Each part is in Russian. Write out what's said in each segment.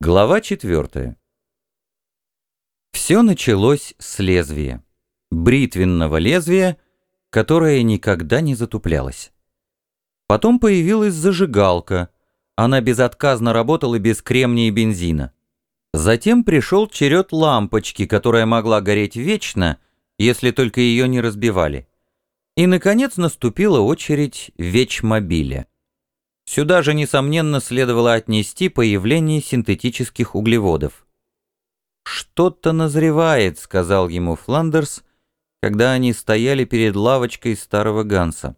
Глава четвертая. Все началось с лезвия, бритвенного лезвия, которое никогда не затуплялось. Потом появилась зажигалка, она безотказно работала без кремния и бензина. Затем пришел черед лампочки, которая могла гореть вечно, если только ее не разбивали. И, наконец, наступила очередь вечмобиля. Сюда же, несомненно, следовало отнести появление синтетических углеводов. «Что-то назревает», — сказал ему Фландерс, когда они стояли перед лавочкой старого Ганса.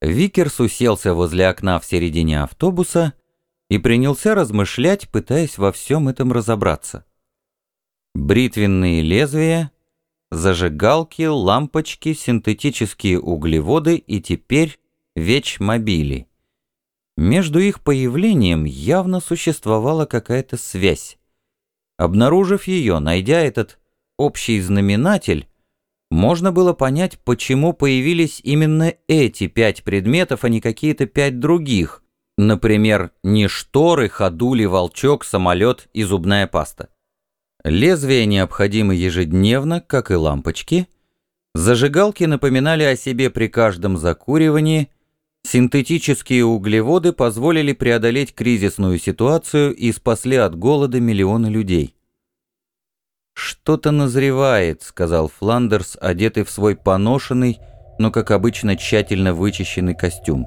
Викерс уселся возле окна в середине автобуса и принялся размышлять, пытаясь во всем этом разобраться. Бритвенные лезвия, зажигалки, лампочки, синтетические углеводы и теперь вечмобили. Между их появлением явно существовала какая-то связь. Обнаружив ее, найдя этот общий знаменатель, можно было понять, почему появились именно эти пять предметов, а не какие-то пять других, например, не шторы, ходули, волчок, самолет и зубная паста. Лезвия необходимы ежедневно, как и лампочки. Зажигалки напоминали о себе при каждом закуривании – Синтетические углеводы позволили преодолеть кризисную ситуацию и спасли от голода миллионы людей. «Что-то назревает», — сказал Фландерс, одетый в свой поношенный, но, как обычно, тщательно вычищенный костюм.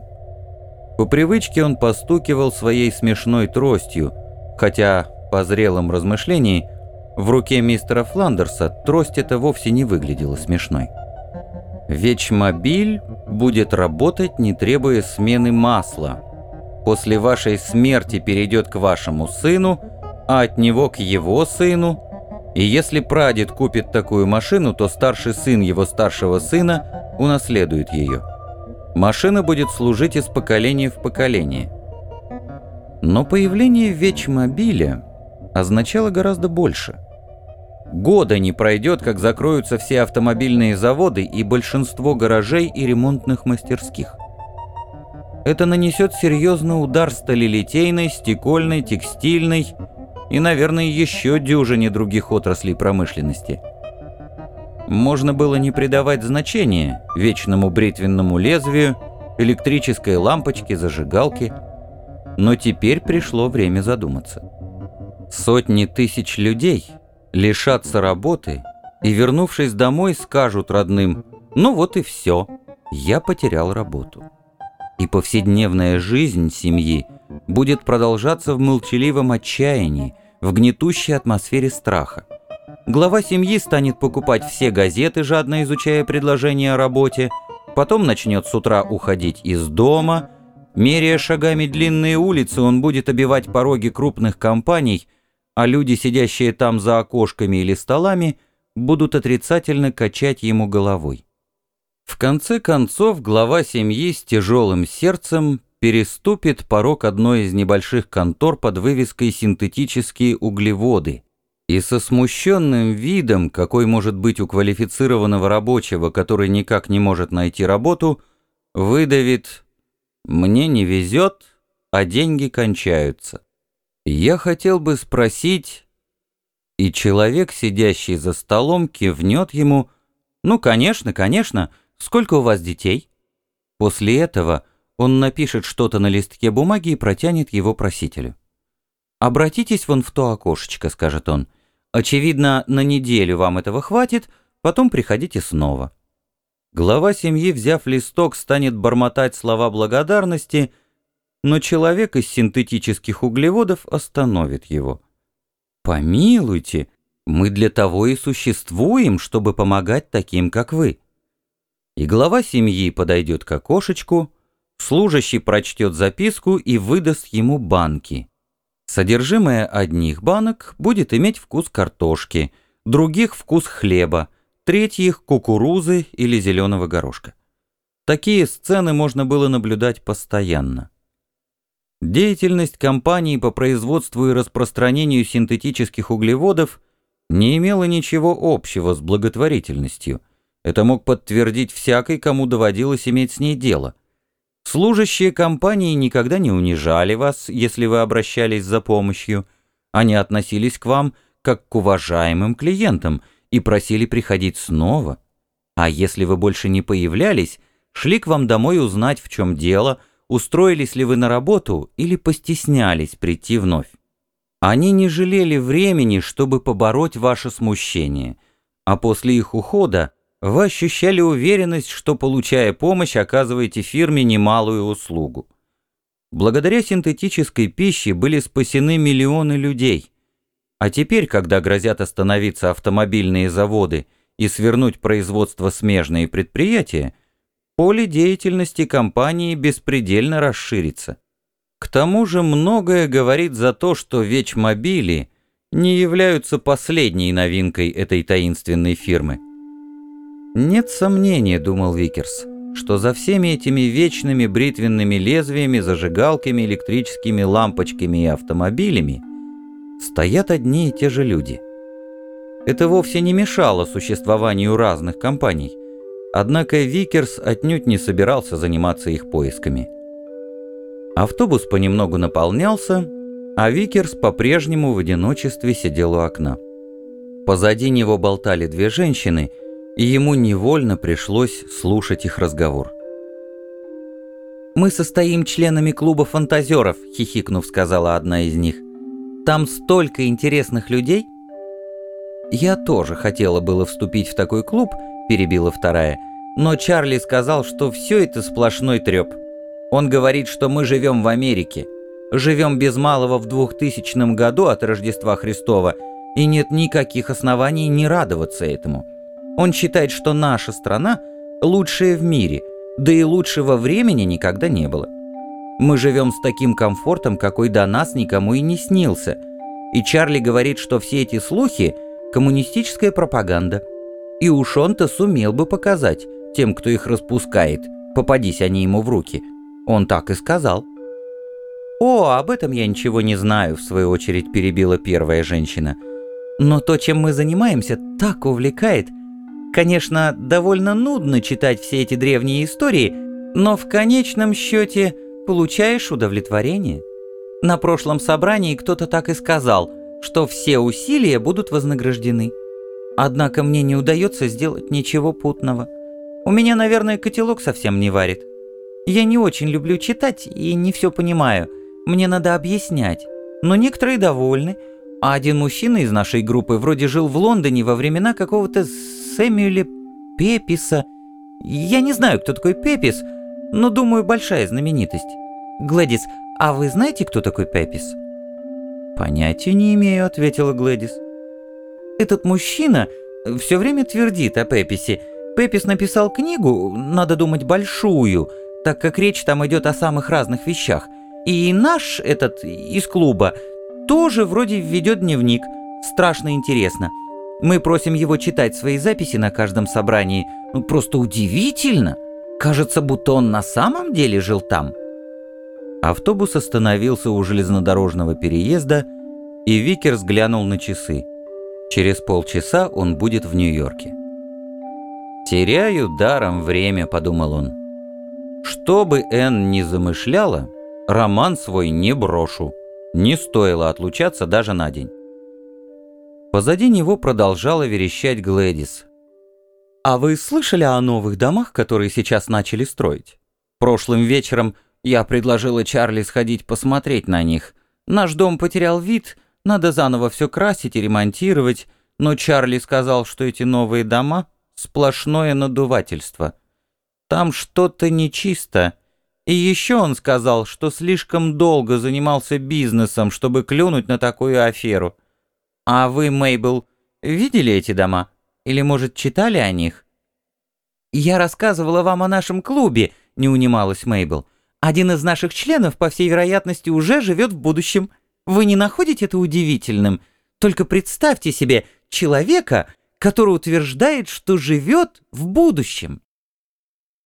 По привычке он постукивал своей смешной тростью, хотя, по зрелом размышлении, в руке мистера Фландерса трость эта вовсе не выглядела смешной. Вечмобиль будет работать, не требуя смены масла. После вашей смерти перейдет к вашему сыну, а от него к его сыну. И если прадед купит такую машину, то старший сын его старшего сына унаследует ее. Машина будет служить из поколения в поколение. Но появление вечмобиля означало гораздо больше – Года не пройдет, как закроются все автомобильные заводы и большинство гаражей и ремонтных мастерских. Это нанесет серьезный удар сталелитейной, стекольной, текстильной и, наверное, еще дюжине других отраслей промышленности. Можно было не придавать значения вечному бритвенному лезвию, электрической лампочке, зажигалке, но теперь пришло время задуматься. Сотни тысяч людей – лишатся работы и, вернувшись домой, скажут родным «Ну вот и все, я потерял работу». И повседневная жизнь семьи будет продолжаться в молчаливом отчаянии, в гнетущей атмосфере страха. Глава семьи станет покупать все газеты, жадно изучая предложения о работе, потом начнет с утра уходить из дома, меряя шагами длинные улицы, он будет обивать пороги крупных компаний – а люди, сидящие там за окошками или столами, будут отрицательно качать ему головой. В конце концов, глава семьи с тяжелым сердцем переступит порог одной из небольших контор под вывеской «Синтетические углеводы» и со смущенным видом, какой может быть у квалифицированного рабочего, который никак не может найти работу, выдавит «Мне не везет, а деньги кончаются». Я хотел бы спросить, и человек, сидящий за столом, кивнет ему, «Ну, конечно, конечно, сколько у вас детей?» После этого он напишет что-то на листке бумаги и протянет его просителю. «Обратитесь вон в то окошечко», — скажет он. «Очевидно, на неделю вам этого хватит, потом приходите снова». Глава семьи, взяв листок, станет бормотать слова благодарности — но человек из синтетических углеводов остановит его. «Помилуйте, мы для того и существуем, чтобы помогать таким, как вы». И глава семьи подойдет к окошечку, служащий прочтет записку и выдаст ему банки. Содержимое одних банок будет иметь вкус картошки, других – вкус хлеба, третьих – кукурузы или зеленого горошка. Такие сцены можно было наблюдать постоянно. Деятельность компаний по производству и распространению синтетических углеводов не имела ничего общего с благотворительностью. Это мог подтвердить всякий, кому доводилось иметь с ней дело. Служащие компании никогда не унижали вас, если вы обращались за помощью. Они относились к вам как к уважаемым клиентам и просили приходить снова. А если вы больше не появлялись, шли к вам домой узнать, в чем дело, устроились ли вы на работу или постеснялись прийти вновь. Они не жалели времени, чтобы побороть ваше смущение, а после их ухода вы ощущали уверенность, что, получая помощь, оказываете фирме немалую услугу. Благодаря синтетической пище были спасены миллионы людей. А теперь, когда грозят остановиться автомобильные заводы и свернуть производство смежные предприятия, поле деятельности компании беспредельно расширится. К тому же многое говорит за то, что вечмобили не являются последней новинкой этой таинственной фирмы. «Нет сомнения», — думал Викерс, — «что за всеми этими вечными бритвенными лезвиями, зажигалками, электрическими лампочками и автомобилями стоят одни и те же люди». Это вовсе не мешало существованию разных компаний, однако Викерс отнюдь не собирался заниматься их поисками. Автобус понемногу наполнялся, а Викерс по-прежнему в одиночестве сидел у окна. Позади него болтали две женщины, и ему невольно пришлось слушать их разговор. «Мы состоим членами клуба фантазеров», — хихикнув, сказала одна из них. «Там столько интересных людей». «Я тоже хотела было вступить в такой клуб», — перебила вторая, «но Чарли сказал, что все это сплошной треп. Он говорит, что мы живем в Америке, живем без малого в 2000 году от Рождества Христова, и нет никаких оснований не радоваться этому. Он считает, что наша страна лучшая в мире, да и лучшего времени никогда не было. Мы живем с таким комфортом, какой до нас никому и не снился. И Чарли говорит, что все эти слухи – коммунистическая пропаганда. И уж он-то сумел бы показать тем, кто их распускает, попадись они ему в руки – он так и сказал. «О, об этом я ничего не знаю», — в свою очередь перебила первая женщина. «Но то, чем мы занимаемся, так увлекает. Конечно, довольно нудно читать все эти древние истории, но в конечном счете получаешь удовлетворение. На прошлом собрании кто-то так и сказал, что все усилия будут вознаграждены. Однако мне не удается сделать ничего путного. У меня, наверное, котелок совсем не варит. Я не очень люблю читать и не все понимаю. Мне надо объяснять. Но некоторые довольны. А один мужчина из нашей группы вроде жил в Лондоне во времена какого-то Сэмюэля Пеписа. Я не знаю, кто такой Пепис, но думаю, большая знаменитость. Глэдис, а вы знаете, кто такой Пепис? Понятия не имею, ответила Глэдис. Этот мужчина все время твердит о Пеписе. Пепис написал книгу, надо думать, большую – так как речь там идет о самых разных вещах. И наш этот из клуба тоже вроде ведет дневник. Страшно интересно. Мы просим его читать свои записи на каждом собрании. Ну, просто удивительно. Кажется, будто он на самом деле жил там. Автобус остановился у железнодорожного переезда, и Викер взглянул на часы. Через полчаса он будет в Нью-Йорке. «Теряю даром время», — подумал он. Что бы Энн ни замышляла, роман свой не брошу. Не стоило отлучаться даже на день. Позади него продолжала верещать Глэдис. «А вы слышали о новых домах, которые сейчас начали строить? Прошлым вечером я предложила Чарли сходить посмотреть на них. Наш дом потерял вид, надо заново все красить и ремонтировать, но Чарли сказал, что эти новые дома — сплошное надувательство. Там что-то нечисто. И еще он сказал, что слишком долго занимался бизнесом, чтобы клюнуть на такую аферу. А вы, Мейбл, видели эти дома? Или, может, читали о них? «Я рассказывала вам о нашем клубе», — не унималась Мейбл. «Один из наших членов, по всей вероятности, уже живет в будущем. Вы не находите это удивительным? Только представьте себе человека, который утверждает, что живет в будущем».